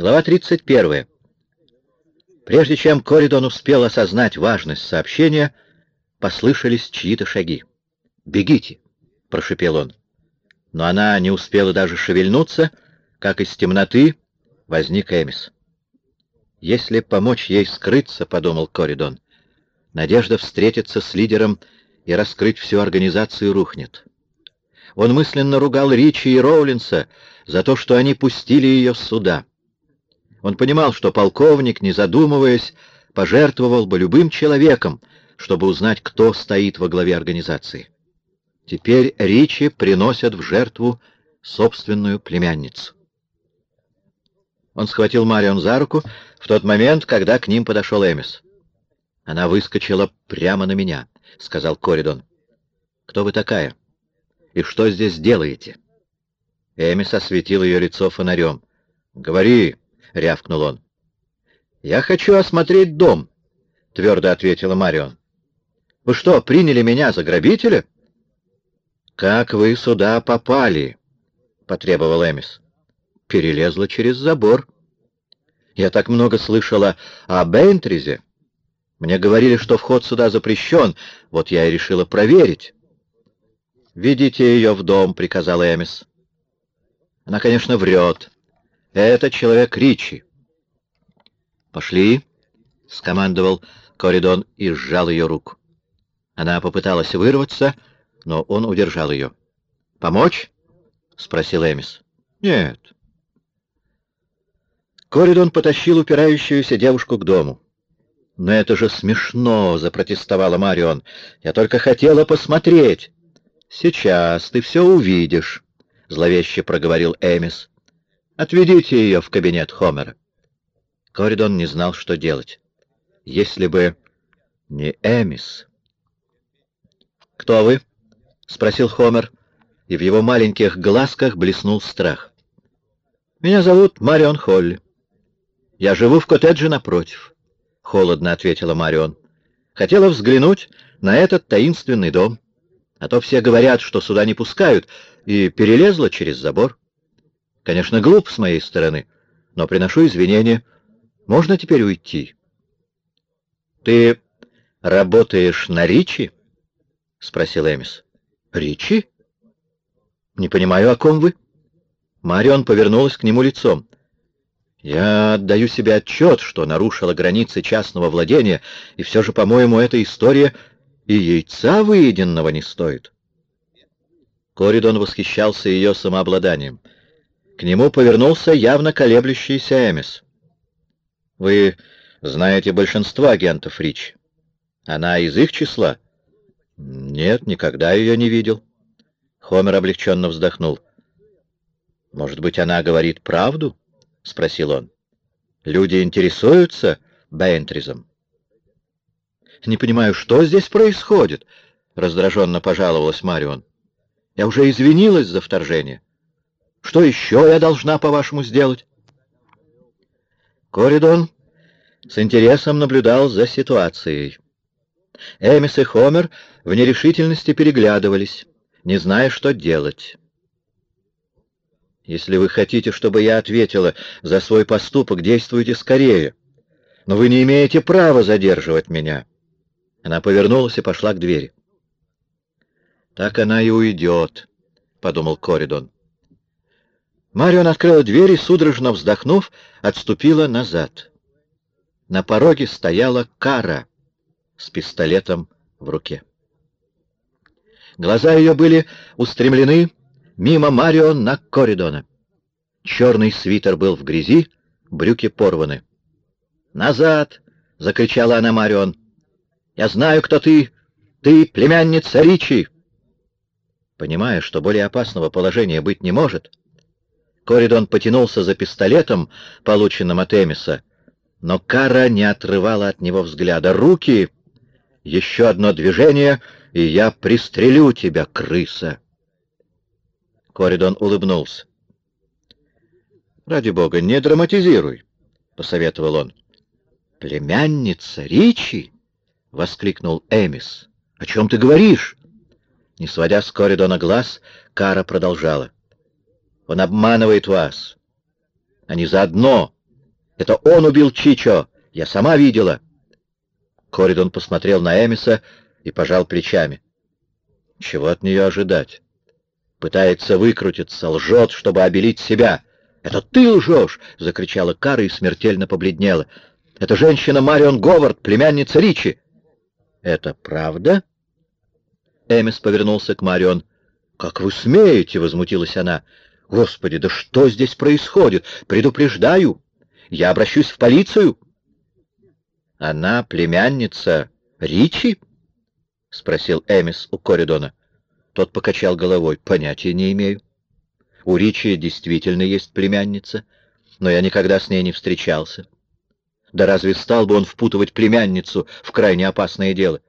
Глава 31. Прежде чем Коридон успел осознать важность сообщения, послышались чьи-то шаги. «Бегите!» — прошепел он. Но она не успела даже шевельнуться, как из темноты возник Эмис. «Если помочь ей скрыться, — подумал Коридон, — надежда встретиться с лидером и раскрыть всю организацию рухнет. Он мысленно ругал Ричи и Роулинса за то, что они пустили ее сюда. Он понимал, что полковник, не задумываясь, пожертвовал бы любым человеком, чтобы узнать, кто стоит во главе организации. Теперь Ричи приносят в жертву собственную племянницу. Он схватил Марион за руку в тот момент, когда к ним подошел Эмис. «Она выскочила прямо на меня», — сказал Коридон. «Кто вы такая? И что здесь делаете?» Эмис осветил ее лицо фонарем. «Говори», — рявкнул он. «Я хочу осмотреть дом», — твердо ответила Марион. «Вы что, приняли меня за грабителя?» «Как вы сюда попали?» — потребовал Эмис. «Перелезла через забор». «Я так много слышала о Бейнтризе. Мне говорили, что вход сюда запрещен, вот я и решила проверить». «Ведите ее в дом», — приказал Эмис. Она, конечно, врет. Это человек Ричи. «Пошли», — скомандовал Коридон и сжал ее руку. Она попыталась вырваться, но он удержал ее. «Помочь?» — спросил Эмис. «Нет». Коридон потащил упирающуюся девушку к дому. «Но это же смешно!» — запротестовала Марион. «Я только хотела посмотреть». «Сейчас ты все увидишь», — зловеще проговорил Эмис. Отведите ее в кабинет Хомера. Коридон не знал, что делать. Если бы не Эмис. «Кто вы?» — спросил Хомер, и в его маленьких глазках блеснул страх. «Меня зовут Марион Холли. Я живу в коттедже напротив», — холодно ответила Марион. «Хотела взглянуть на этот таинственный дом, а то все говорят, что сюда не пускают, и перелезла через забор». Конечно, глуп с моей стороны, но приношу извинения. Можно теперь уйти? — Ты работаешь на Ричи? — спросил Эмис. — Ричи? — Не понимаю, о ком вы. Марион повернулась к нему лицом. Я отдаю себе отчет, что нарушила границы частного владения, и все же, по-моему, эта история и яйца выеденного не стоит. Коридон восхищался ее самообладанием — к нему повернулся явно колеблющийся Эмис. «Вы знаете большинство агентов Рич. Она из их числа?» «Нет, никогда ее не видел». Хомер облегченно вздохнул. «Может быть, она говорит правду?» — спросил он. «Люди интересуются Бейнтризом?» «Не понимаю, что здесь происходит?» — раздраженно пожаловалась Марион. «Я уже извинилась за вторжение. Что еще я должна, по-вашему, сделать? Коридон с интересом наблюдал за ситуацией. Эмис и Хомер в нерешительности переглядывались, не зная, что делать. «Если вы хотите, чтобы я ответила за свой поступок, действуйте скорее. Но вы не имеете права задерживать меня». Она повернулась и пошла к двери. «Так она и уйдет», — подумал Коридон. Марион открыла дверь и, судорожно вздохнув, отступила назад. На пороге стояла Кара с пистолетом в руке. Глаза ее были устремлены мимо Марион на Коридона. Черный свитер был в грязи, брюки порваны. «Назад!» — закричала она Марион. «Я знаю, кто ты! Ты племянница Ричи!» Понимая, что более опасного положения быть не может, Коридон потянулся за пистолетом, полученным от Эмиса, но Кара не отрывала от него взгляда. «Руки! Еще одно движение, и я пристрелю тебя, крыса!» Коридон улыбнулся. «Ради бога, не драматизируй», — посоветовал он. «Племянница Ричи?» — воскликнул Эмис. «О чем ты говоришь?» Не сводя с Коридона глаз, Кара продолжала. Он обманывает вас. Они заодно Это он убил Чичо! Я сама видела!» Коридон посмотрел на Эмиса и пожал плечами. Чего от нее ожидать? Пытается выкрутиться, лжет, чтобы обелить себя. «Это ты лжешь!» — закричала Кара и смертельно побледнела. «Это женщина Марион Говард, племянница Ричи!» «Это правда?» Эмис повернулся к Марион. «Как вы смеете?» — возмутилась она. «Господи, да что здесь происходит? Предупреждаю! Я обращусь в полицию!» «Она племянница Ричи?» — спросил Эмис у Коридона. Тот покачал головой. «Понятия не имею. У Ричи действительно есть племянница, но я никогда с ней не встречался. Да разве стал бы он впутывать племянницу в крайне опасное дело?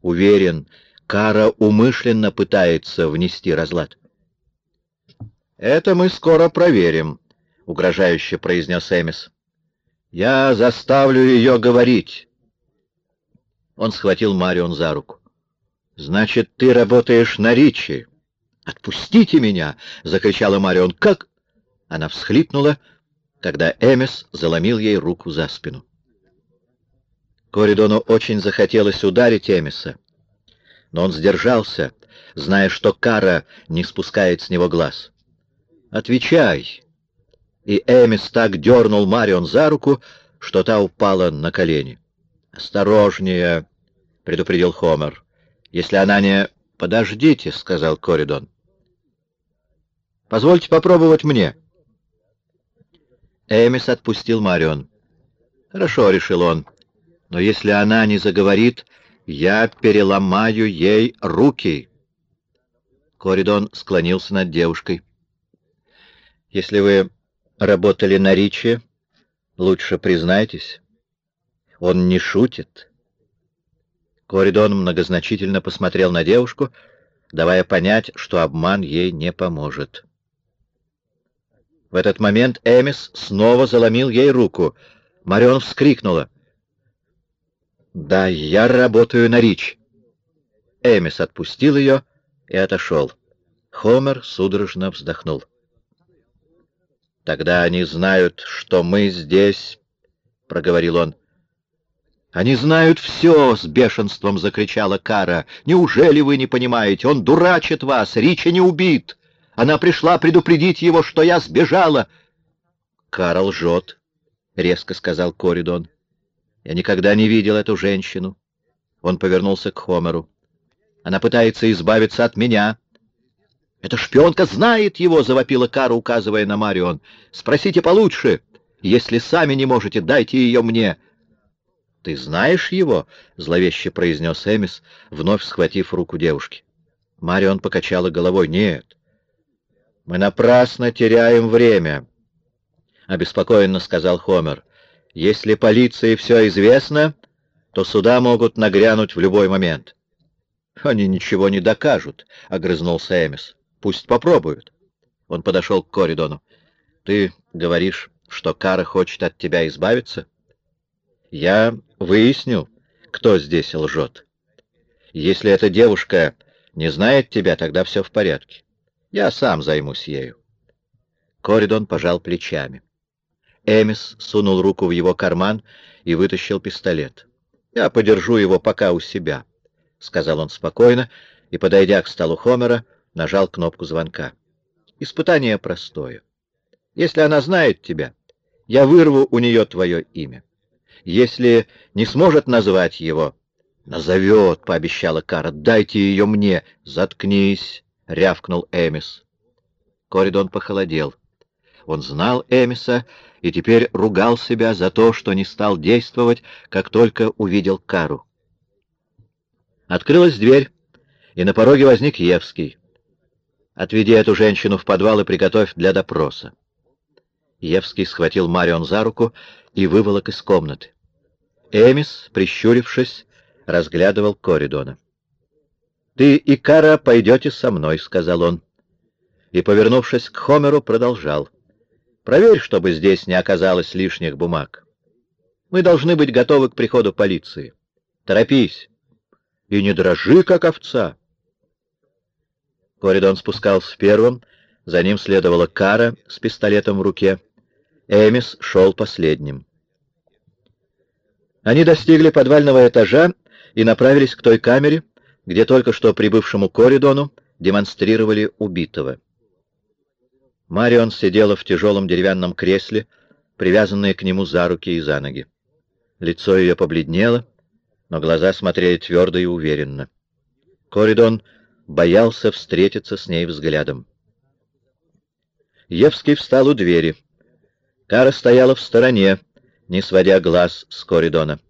Уверен, Кара умышленно пытается внести разлад. «Это мы скоро проверим», — угрожающе произнес Эмис. «Я заставлю ее говорить». Он схватил Марион за руку. «Значит, ты работаешь на Ричи?» «Отпустите меня!» — закричала Марион. «Как?» Она всхлипнула, когда Эмис заломил ей руку за спину. Коридону очень захотелось ударить Эмиса, но он сдержался, зная, что Кара не спускает с него глаз. «Отвечай!» И Эмис так дернул Марион за руку, что та упала на колени. «Осторожнее!» — предупредил Хомер. «Если она не...» «Подождите», — сказал Коридон. «Позвольте попробовать мне». Эмис отпустил Марион. «Хорошо», — решил он, — «но если она не заговорит, я переломаю ей руки». Коридон склонился над девушкой. «Если вы работали на Ричи, лучше признайтесь. Он не шутит». Коридон многозначительно посмотрел на девушку, давая понять, что обман ей не поможет. В этот момент Эмис снова заломил ей руку. Марион вскрикнула. «Да, я работаю на Рич». Эмис отпустил ее и отошел. Хомер судорожно вздохнул. «Тогда они знают, что мы здесь», — проговорил он. «Они знают все!» — с бешенством закричала Кара. «Неужели вы не понимаете? Он дурачит вас! Ричи не убит! Она пришла предупредить его, что я сбежала!» «Кара лжет», — резко сказал Коридон. «Я никогда не видел эту женщину». Он повернулся к Хомеру. «Она пытается избавиться от меня». «Эта шпионка знает его!» — завопила Кара, указывая на Марион. «Спросите получше. Если сами не можете, дайте ее мне». «Ты знаешь его?» — зловеще произнес Эмис, вновь схватив руку девушки. Марион покачала головой. «Нет, мы напрасно теряем время», — обеспокоенно сказал Хомер. «Если полиции все известно, то сюда могут нагрянуть в любой момент». «Они ничего не докажут», — огрызнулся Эмис. «Пусть попробуют». Он подошел к Коридону. «Ты говоришь, что Кара хочет от тебя избавиться?» «Я Выясню, кто здесь лжет. Если эта девушка не знает тебя, тогда все в порядке. Я сам займусь ею. Коридон пожал плечами. Эмис сунул руку в его карман и вытащил пистолет. «Я подержу его пока у себя», — сказал он спокойно, и, подойдя к столу Хомера, нажал кнопку звонка. «Испытание простое. Если она знает тебя, я вырву у нее твое имя если не сможет назвать его. «Назовет», — пообещала Кара, — «дайте ее мне». «Заткнись», — рявкнул Эмис. Коридон похолодел. Он знал Эмиса и теперь ругал себя за то, что не стал действовать, как только увидел Кару. Открылась дверь, и на пороге возник Евский. «Отведи эту женщину в подвал и приготовь для допроса». Евский схватил Марион за руку и выволок из комнаты. Эмис, прищурившись, разглядывал Коридона. «Ты и Кара пойдете со мной», — сказал он. И, повернувшись к Хомеру, продолжал. «Проверь, чтобы здесь не оказалось лишних бумаг. Мы должны быть готовы к приходу полиции. Торопись и не дрожи, как овца». Коридон спускался первым, за ним следовала Кара с пистолетом в руке. Эмис шел последним. Они достигли подвального этажа и направились к той камере, где только что прибывшему Коридону демонстрировали убитого. Марион сидела в тяжелом деревянном кресле, привязанная к нему за руки и за ноги. Лицо ее побледнело, но глаза смотрели твердо и уверенно. Коридон боялся встретиться с ней взглядом. Евский встал у двери. Кара стояла в стороне, не сводя глаз с Коридона.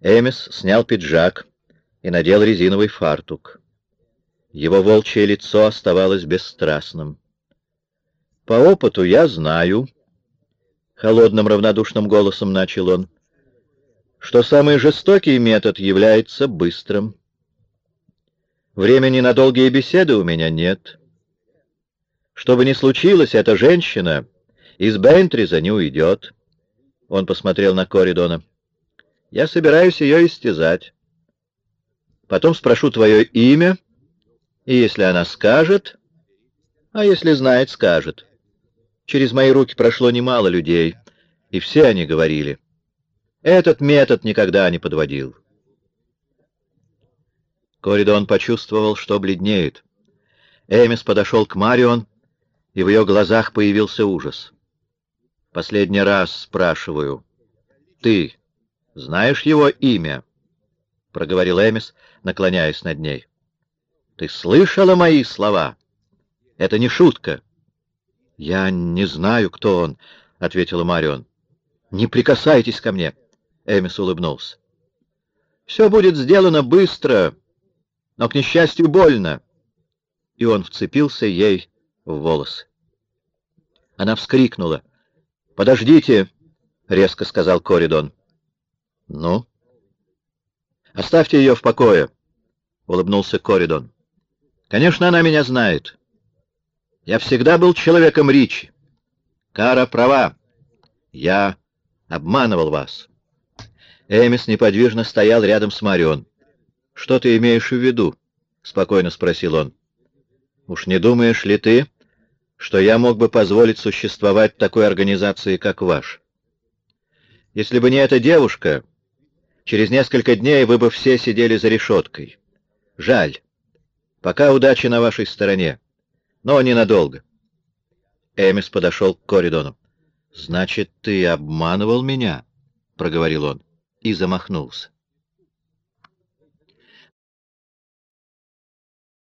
Эмис снял пиджак и надел резиновый фартук. Его волчье лицо оставалось бесстрастным. «По опыту я знаю», — холодным равнодушным голосом начал он, — «что самый жестокий метод является быстрым. Времени на долгие беседы у меня нет. Что бы ни случилось, эта женщина из Бентриза не уйдет». Он посмотрел на Коридона. «Я собираюсь ее истязать. Потом спрошу твое имя, и если она скажет, а если знает, скажет. Через мои руки прошло немало людей, и все они говорили. Этот метод никогда не подводил. Коридон почувствовал, что бледнеет. Эмис подошел к Марион, и в ее глазах появился ужас. «Последний раз спрашиваю. Ты знаешь его имя?» — проговорил Эмис, наклоняясь над ней. «Ты слышала мои слова? Это не шутка». «Я не знаю, кто он», — ответила Марион. «Не прикасайтесь ко мне», — Эмис улыбнулся. «Все будет сделано быстро, но, к несчастью, больно». И он вцепился ей в волосы. Она вскрикнула. «Подождите!» — резко сказал Коридон. «Ну?» «Оставьте ее в покое», — улыбнулся Коридон. «Конечно, она меня знает. Я всегда был человеком Ричи. Кара права. Я обманывал вас». Эмис неподвижно стоял рядом с Марион. «Что ты имеешь в виду?» — спокойно спросил он. «Уж не думаешь ли ты, что я мог бы позволить существовать такой организации, как ваш? Если бы не эта девушка, Через несколько дней вы бы все сидели за решеткой. Жаль. Пока удачи на вашей стороне. Но ненадолго. Эмис подошел к Коридону. «Значит, ты обманывал меня?» — проговорил он и замахнулся.